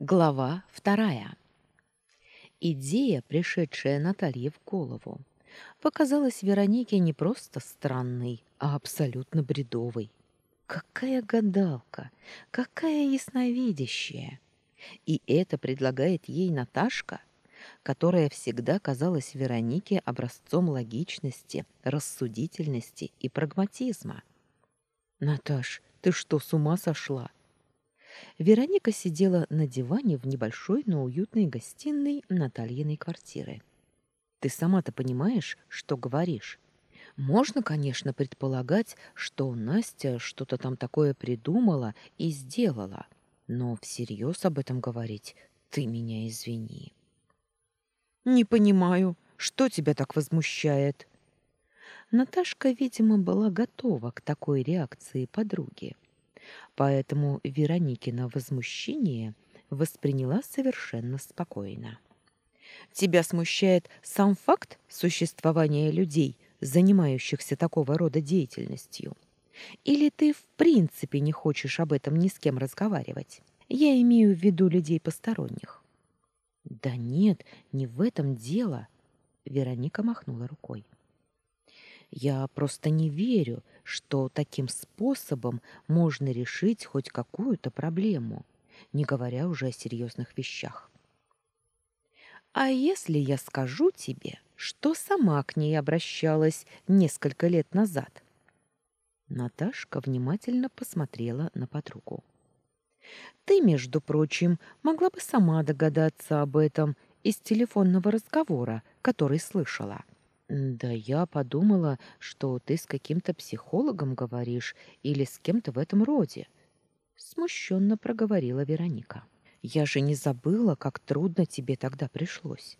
Глава вторая. Идея, пришедшая Наталье в голову, показалась Веронике не просто странной, а абсолютно бредовой. Какая гадалка, какая ясновидящая! И это предлагает ей Наташка, которая всегда казалась Веронике образцом логичности, рассудительности и прагматизма. «Наташ, ты что, с ума сошла?» Вероника сидела на диване в небольшой, но уютной гостиной Натальиной квартиры. «Ты сама-то понимаешь, что говоришь?» Можно, конечно, предполагать, что Настя что-то там такое придумала и сделала, но всерьез об этом говорить ты меня извини. Не понимаю, что тебя так возмущает? Наташка, видимо, была готова к такой реакции подруги. Поэтому Вероникина возмущение восприняла совершенно спокойно. Тебя смущает сам факт существования людей, занимающихся такого рода деятельностью? Или ты в принципе не хочешь об этом ни с кем разговаривать? Я имею в виду людей посторонних. Да нет, не в этом дело, Вероника махнула рукой. Я просто не верю, что таким способом можно решить хоть какую-то проблему, не говоря уже о серьезных вещах. А если я скажу тебе, что сама к ней обращалась несколько лет назад? Наташка внимательно посмотрела на подругу. Ты, между прочим, могла бы сама догадаться об этом из телефонного разговора, который слышала. Да я подумала, что ты с каким-то психологом говоришь или с кем-то в этом роде, смущенно проговорила Вероника. Я же не забыла, как трудно тебе тогда пришлось.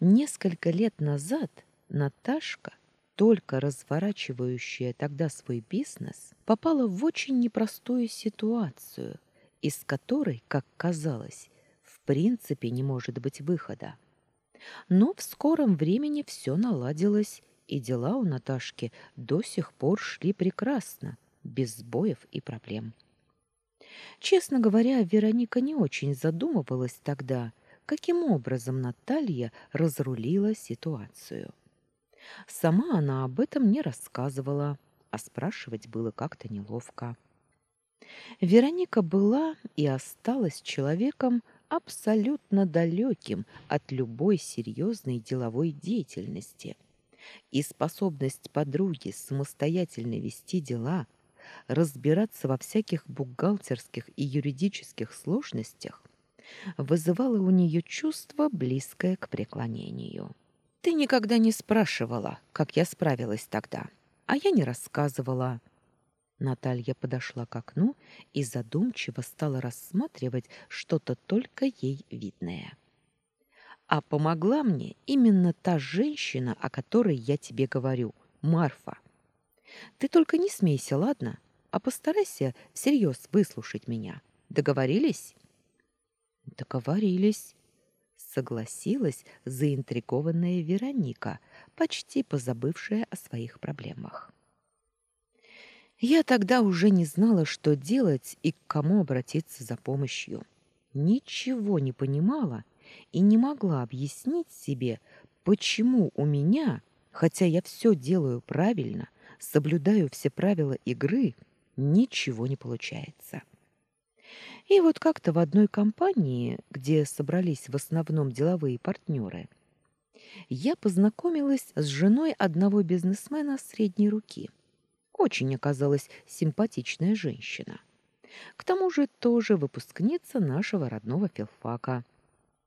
Несколько лет назад Наташка, только разворачивающая тогда свой бизнес, попала в очень непростую ситуацию, из которой, как казалось, в принципе не может быть выхода. Но в скором времени все наладилось, и дела у Наташки до сих пор шли прекрасно, без сбоев и проблем. Честно говоря, Вероника не очень задумывалась тогда, каким образом Наталья разрулила ситуацию. Сама она об этом не рассказывала, а спрашивать было как-то неловко. Вероника была и осталась человеком, абсолютно далеким от любой серьезной деловой деятельности. И способность подруги самостоятельно вести дела, разбираться во всяких бухгалтерских и юридических сложностях вызывала у нее чувство, близкое к преклонению. «Ты никогда не спрашивала, как я справилась тогда, а я не рассказывала. Наталья подошла к окну и задумчиво стала рассматривать что-то только ей видное. А помогла мне именно та женщина, о которой я тебе говорю, Марфа. Ты только не смейся, ладно? А постарайся всерьез выслушать меня. Договорились? Договорились, согласилась заинтригованная Вероника, почти позабывшая о своих проблемах. Я тогда уже не знала, что делать и к кому обратиться за помощью. Ничего не понимала и не могла объяснить себе, почему у меня, хотя я все делаю правильно, соблюдаю все правила игры, ничего не получается. И вот как-то в одной компании, где собрались в основном деловые партнеры, я познакомилась с женой одного бизнесмена средней руки – очень оказалась симпатичная женщина. К тому же тоже выпускница нашего родного филфака.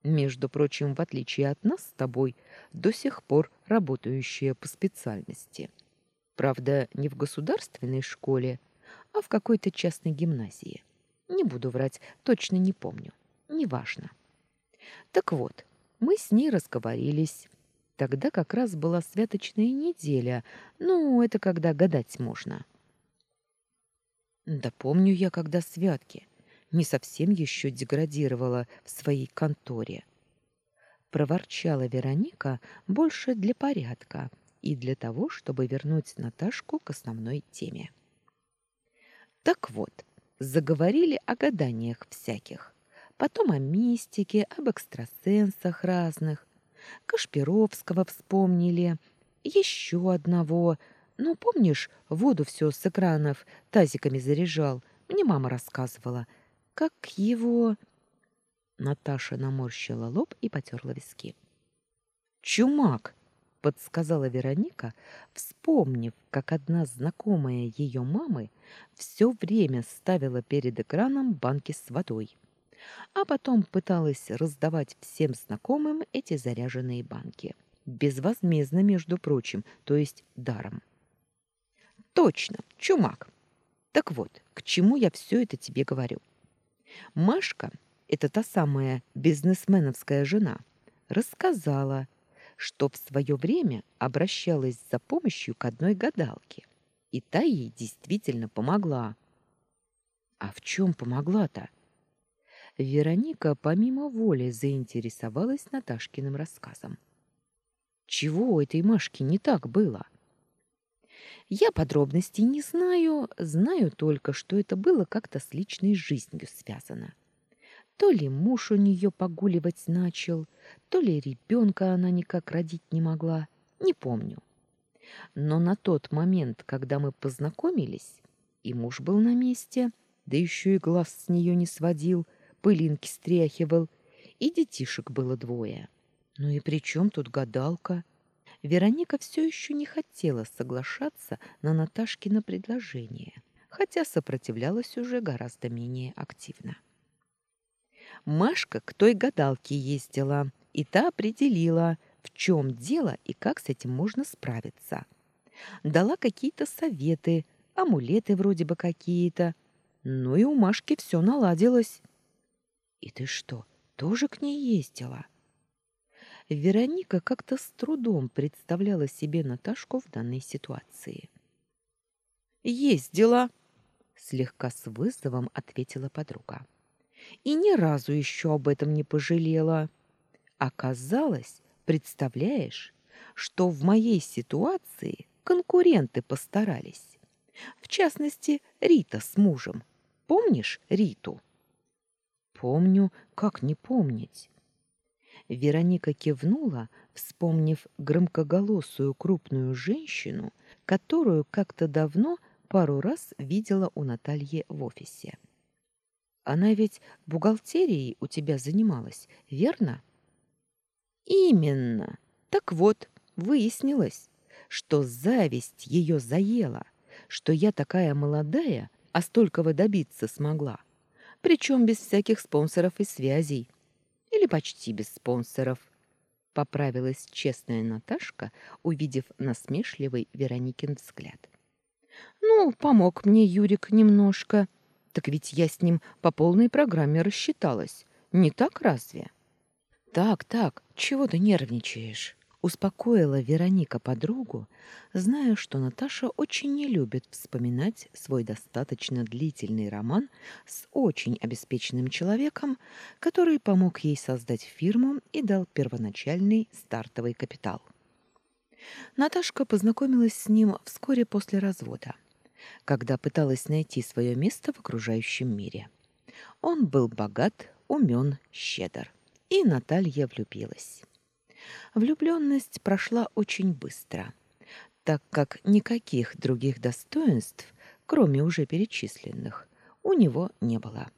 Между прочим, в отличие от нас с тобой, до сих пор работающая по специальности. Правда, не в государственной школе, а в какой-то частной гимназии. Не буду врать, точно не помню. Неважно. Так вот, мы с ней разговорились, Тогда как раз была святочная неделя. Ну, это когда гадать можно. Да помню я, когда святки. Не совсем еще деградировала в своей конторе. Проворчала Вероника больше для порядка и для того, чтобы вернуть Наташку к основной теме. Так вот, заговорили о гаданиях всяких. потом о мистике, об экстрасенсах разных. Кашпировского вспомнили, еще одного. Ну, помнишь, воду все с экранов тазиками заряжал? Мне мама рассказывала. Как его... Наташа наморщила лоб и потерла виски. «Чумак!» — подсказала Вероника, вспомнив, как одна знакомая ее мамы все время ставила перед экраном банки с водой, а потом пыталась раздавать всем знакомым эти заряженные банки. Безвозмездно, между прочим, то есть даром. «Точно, чумак!» Так вот, к чему я все это тебе говорю? Машка это та самая бизнесменовская жена, рассказала, что в свое время обращалась за помощью к одной гадалке, и та ей действительно помогла. А в чем помогла-то? Вероника помимо воли заинтересовалась Наташкиным рассказом. Чего у этой Машки не так было? Я подробностей не знаю, знаю только, что это было как-то с личной жизнью связано. То ли муж у нее погуливать начал, то ли ребенка она никак родить не могла, не помню. Но на тот момент, когда мы познакомились, и муж был на месте, да еще и глаз с нее не сводил, пылинки стряхивал, и детишек было двое. Ну и при чем тут гадалка? Вероника все еще не хотела соглашаться на Наташкино предложение, хотя сопротивлялась уже гораздо менее активно. Машка к той гадалке ездила, и та определила, в чем дело и как с этим можно справиться. Дала какие-то советы, амулеты вроде бы какие-то. Ну и у Машки все наладилось. И ты что, тоже к ней ездила? Вероника как-то с трудом представляла себе Наташку в данной ситуации. «Ездила», — слегка с вызовом ответила подруга и ни разу еще об этом не пожалела. Оказалось, представляешь, что в моей ситуации конкуренты постарались. В частности, Рита с мужем. Помнишь Риту? Помню, как не помнить. Вероника кивнула, вспомнив громкоголосую крупную женщину, которую как-то давно пару раз видела у Натальи в офисе. Она ведь бухгалтерией у тебя занималась, верно? Именно. Так вот, выяснилось, что зависть ее заела, что я такая молодая, а столького добиться смогла, причем без всяких спонсоров и связей. Или почти без спонсоров. Поправилась честная Наташка, увидев насмешливый Вероникин взгляд. «Ну, помог мне Юрик немножко», так ведь я с ним по полной программе рассчиталась. Не так разве? Так, так, чего ты нервничаешь? Успокоила Вероника подругу, зная, что Наташа очень не любит вспоминать свой достаточно длительный роман с очень обеспеченным человеком, который помог ей создать фирму и дал первоначальный стартовый капитал. Наташка познакомилась с ним вскоре после развода когда пыталась найти свое место в окружающем мире. Он был богат, умен, щедр. И Наталья влюбилась. Влюбленность прошла очень быстро, так как никаких других достоинств, кроме уже перечисленных, у него не было.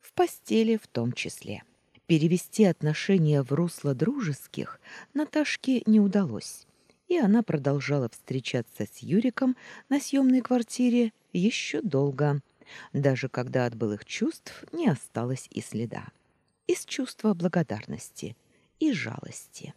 В постели в том числе. Перевести отношения в русло дружеских Наташке не удалось и она продолжала встречаться с Юриком на съемной квартире еще долго, даже когда от былых чувств не осталось и следа. Из чувства благодарности и жалости.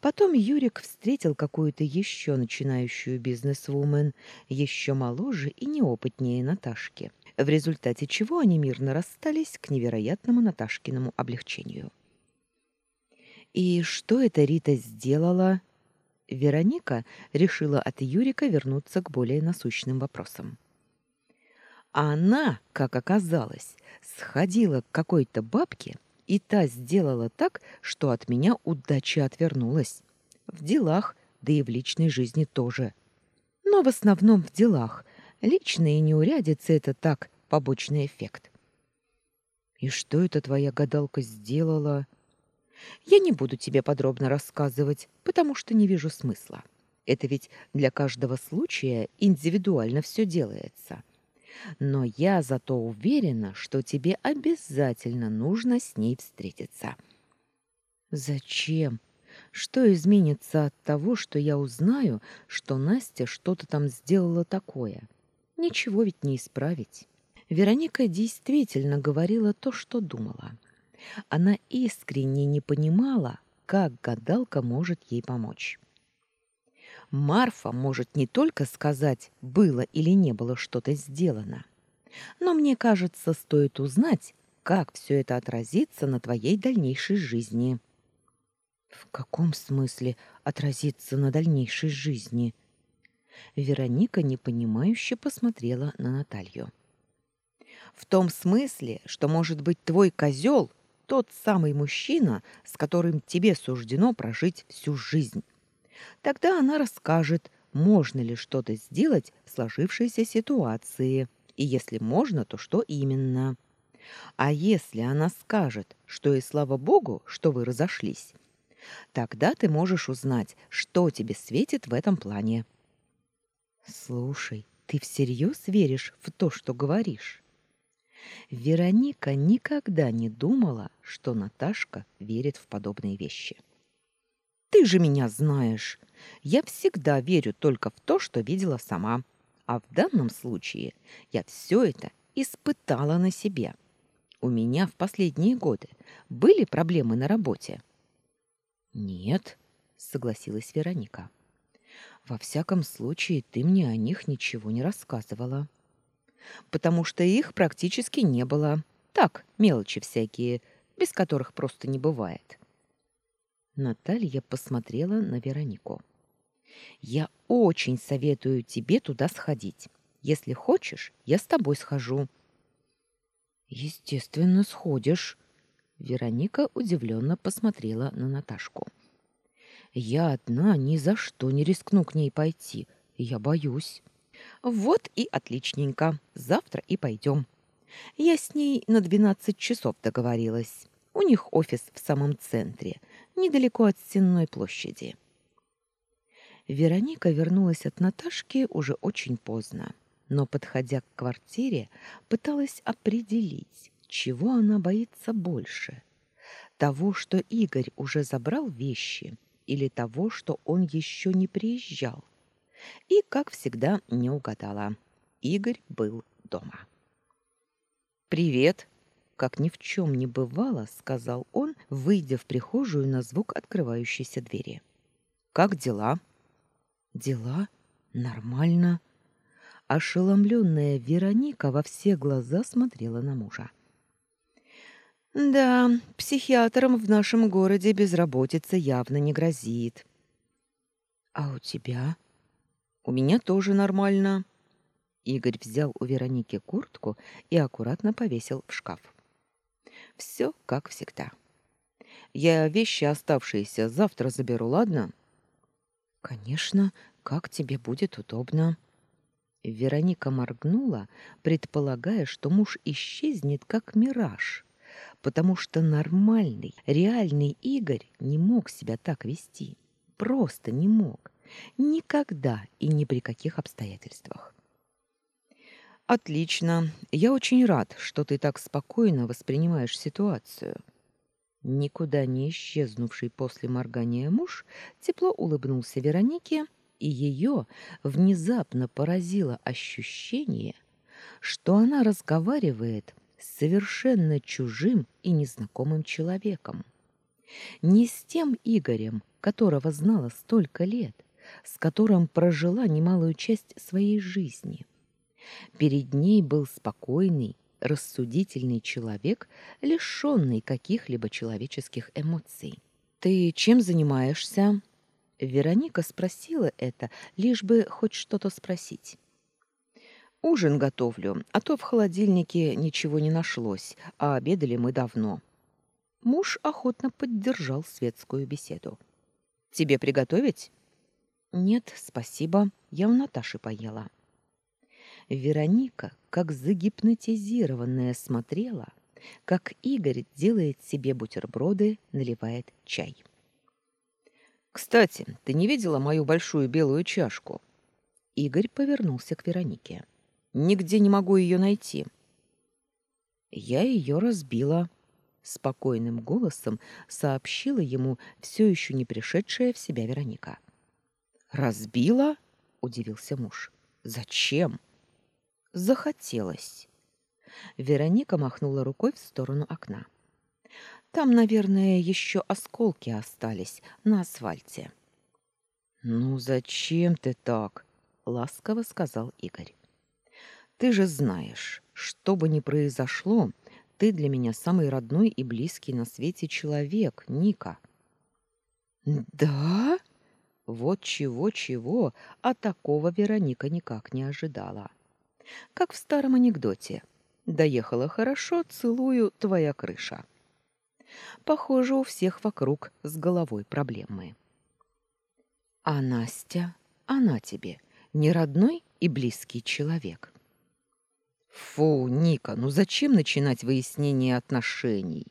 Потом Юрик встретил какую-то еще начинающую бизнес-вумен, еще моложе и неопытнее Наташки, в результате чего они мирно расстались к невероятному Наташкиному облегчению. И что это Рита сделала? Вероника решила от Юрика вернуться к более насущным вопросам. Она, как оказалось, сходила к какой-то бабке, и та сделала так, что от меня удача отвернулась. В делах, да и в личной жизни тоже. Но в основном в делах. Личные неурядицы — это так, побочный эффект. И что это твоя гадалка сделала? Я не буду тебе подробно рассказывать, потому что не вижу смысла. Это ведь для каждого случая индивидуально все делается. Но я зато уверена, что тебе обязательно нужно с ней встретиться. Зачем? Что изменится от того, что я узнаю, что Настя что-то там сделала такое? Ничего ведь не исправить. Вероника действительно говорила то, что думала. Она искренне не понимала, как гадалка может ей помочь. Марфа может не только сказать, было или не было что-то сделано, но мне кажется, стоит узнать, как все это отразится на твоей дальнейшей жизни. В каком смысле отразится на дальнейшей жизни? Вероника непонимающе посмотрела на Наталью. В том смысле, что, может быть, твой козел — тот самый мужчина, с которым тебе суждено прожить всю жизнь. Тогда она расскажет, можно ли что-то сделать в сложившейся ситуации, и если можно, то что именно. А если она скажет, что и слава богу, что вы разошлись, тогда ты можешь узнать, что тебе светит в этом плане. Слушай, ты всерьез веришь в то, что говоришь? Вероника никогда не думала, что Наташка верит в подобные вещи. Ты же меня знаешь. Я всегда верю только в то, что видела сама. А в данном случае я все это испытала на себе. У меня в последние годы были проблемы на работе. Нет, согласилась Вероника. Во всяком случае, ты мне о них ничего не рассказывала. Потому что их практически не было. Так, мелочи всякие, без которых просто не бывает. Наталья посмотрела на Веронику. Я очень советую тебе туда сходить. Если хочешь, я с тобой схожу. Естественно, сходишь. Вероника удивленно посмотрела на Наташку. Я одна ни за что не рискну к ней пойти. Я боюсь. Вот и отличненько. Завтра и пойдем. Я с ней на двенадцать часов договорилась. У них офис в самом центре — недалеко от Сенной площади. Вероника вернулась от Наташки уже очень поздно, но, подходя к квартире, пыталась определить, чего она боится больше. Того, что Игорь уже забрал вещи, или того, что он еще не приезжал. И, как всегда, не угадала. Игорь был дома. «Привет!» Как ни в чем не бывало, сказал он, выйдя в прихожую на звук открывающейся двери. Как дела? Дела? Нормально. Ошеломленная Вероника во все глаза смотрела на мужа. Да, психиатрам в нашем городе безработица явно не грозит. А у тебя? У меня тоже нормально. Игорь взял у Вероники куртку и аккуратно повесил в шкаф. Все как всегда. Я вещи оставшиеся завтра заберу, ладно? Конечно, как тебе будет удобно. Вероника моргнула, предполагая, что муж исчезнет как мираж, потому что нормальный, реальный Игорь не мог себя так вести. Просто не мог. Никогда и ни при каких обстоятельствах. Отлично. Я очень рад, что ты так спокойно воспринимаешь ситуацию. Никуда не исчезнувший после моргания муж тепло улыбнулся Веронике, и ее внезапно поразило ощущение, что она разговаривает с совершенно чужим и незнакомым человеком. Не с тем Игорем, которого знала столько лет, с которым прожила немалую часть своей жизни — Перед ней был спокойный, рассудительный человек, лишенный каких-либо человеческих эмоций. «Ты чем занимаешься?» Вероника спросила это, лишь бы хоть что-то спросить. «Ужин готовлю, а то в холодильнике ничего не нашлось, а обедали мы давно». Муж охотно поддержал светскую беседу. «Тебе приготовить?» «Нет, спасибо, я у Наташи поела». Вероника, как загипнотизированная, смотрела, как Игорь делает себе бутерброды, наливает чай. «Кстати, ты не видела мою большую белую чашку?» Игорь повернулся к Веронике. «Нигде не могу ее найти». «Я ее разбила», — спокойным голосом сообщила ему все еще не пришедшая в себя Вероника. «Разбила?» — удивился муж. «Зачем?» «Захотелось». Вероника махнула рукой в сторону окна. Там, наверное, еще осколки остались на асфальте. Ну зачем ты так? ласково сказал Игорь. Ты же знаешь, что бы ни произошло, ты для меня самый родной и близкий на свете человек, Ника. Да? Вот чего-чего, а такого Вероника никак не ожидала. Как в старом анекдоте. Доехала хорошо, целую, твоя крыша. Похоже, у всех вокруг с головой проблемы. А Настя, она тебе не родной и близкий человек. Фу, Ника, ну зачем начинать выяснение отношений?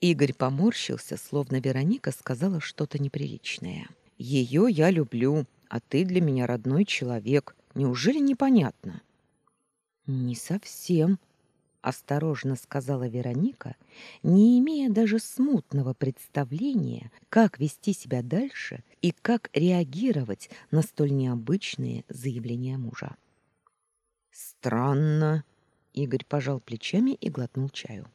Игорь поморщился, словно Вероника сказала что-то неприличное. Ее я люблю, а ты для меня родной человек. Неужели непонятно? Не совсем, осторожно сказала Вероника, не имея даже смутного представления, как вести себя дальше и как реагировать на столь необычные заявления мужа. Странно, Игорь пожал плечами и глотнул чаю.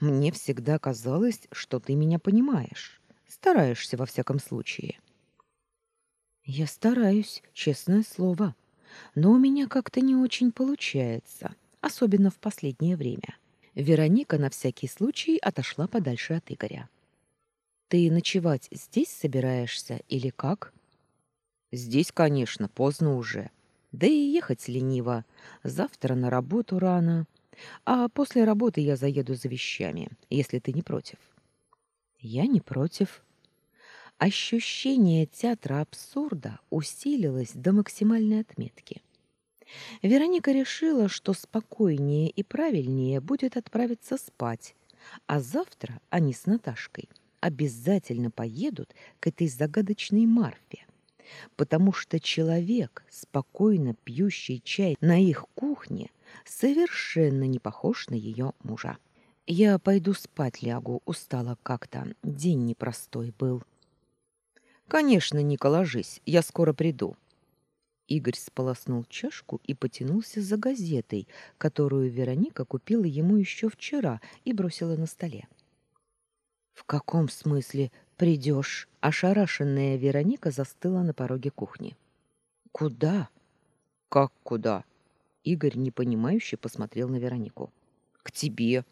Мне всегда казалось, что ты меня понимаешь, стараешься во всяком случае. Я стараюсь, честное слово, но у меня как-то не очень получается особенно в последнее время. Вероника на всякий случай отошла подальше от Игоря. Ты ночевать здесь собираешься или как? Здесь, конечно, поздно уже. Да и ехать лениво. Завтра на работу рано. А после работы я заеду за вещами, если ты не против. Я не против. Ощущение театра абсурда усилилось до максимальной отметки. Вероника решила, что спокойнее и правильнее будет отправиться спать, а завтра они с Наташкой обязательно поедут к этой загадочной Марфе, потому что человек, спокойно пьющий чай на их кухне, совершенно не похож на ее мужа. Я пойду спать лягу, устала как-то, день непростой был. Конечно, Ника, ложись, я скоро приду. Игорь сполоснул чашку и потянулся за газетой, которую Вероника купила ему еще вчера и бросила на столе. «В каком смысле придешь?» Ошарашенная Вероника застыла на пороге кухни. «Куда?» «Как куда?» Игорь непонимающе посмотрел на Веронику. «К тебе.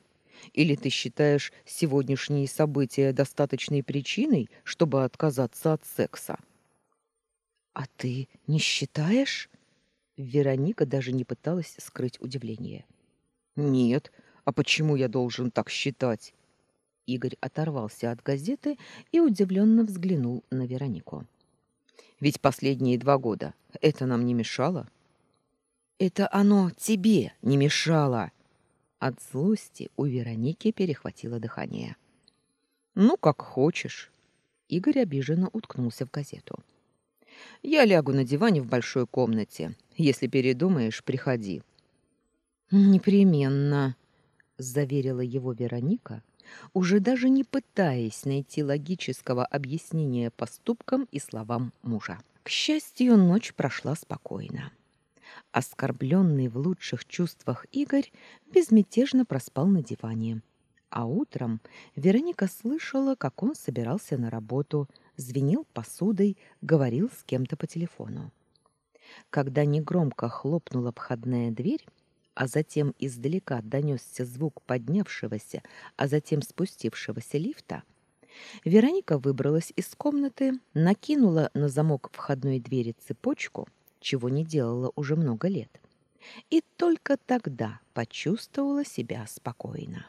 Или ты считаешь сегодняшние события достаточной причиной, чтобы отказаться от секса?» А ты не считаешь? Вероника даже не пыталась скрыть удивление. Нет, а почему я должен так считать? Игорь оторвался от газеты и удивленно взглянул на Веронику. Ведь последние два года это нам не мешало? Это оно тебе не мешало. От злости у Вероники перехватило дыхание. Ну, как хочешь. Игорь обиженно уткнулся в газету. Я лягу на диване в большой комнате. Если передумаешь, приходи. Непременно, заверила его Вероника, уже даже не пытаясь найти логического объяснения поступкам и словам мужа. К счастью, ночь прошла спокойно. Оскорбленный в лучших чувствах Игорь безмятежно проспал на диване. А утром Вероника слышала, как он собирался на работу, звенел посудой, говорил с кем-то по телефону. Когда негромко хлопнула входная дверь, а затем издалека донесся звук поднявшегося, а затем спустившегося лифта, Вероника выбралась из комнаты, накинула на замок входной двери цепочку, чего не делала уже много лет, и только тогда почувствовала себя спокойно.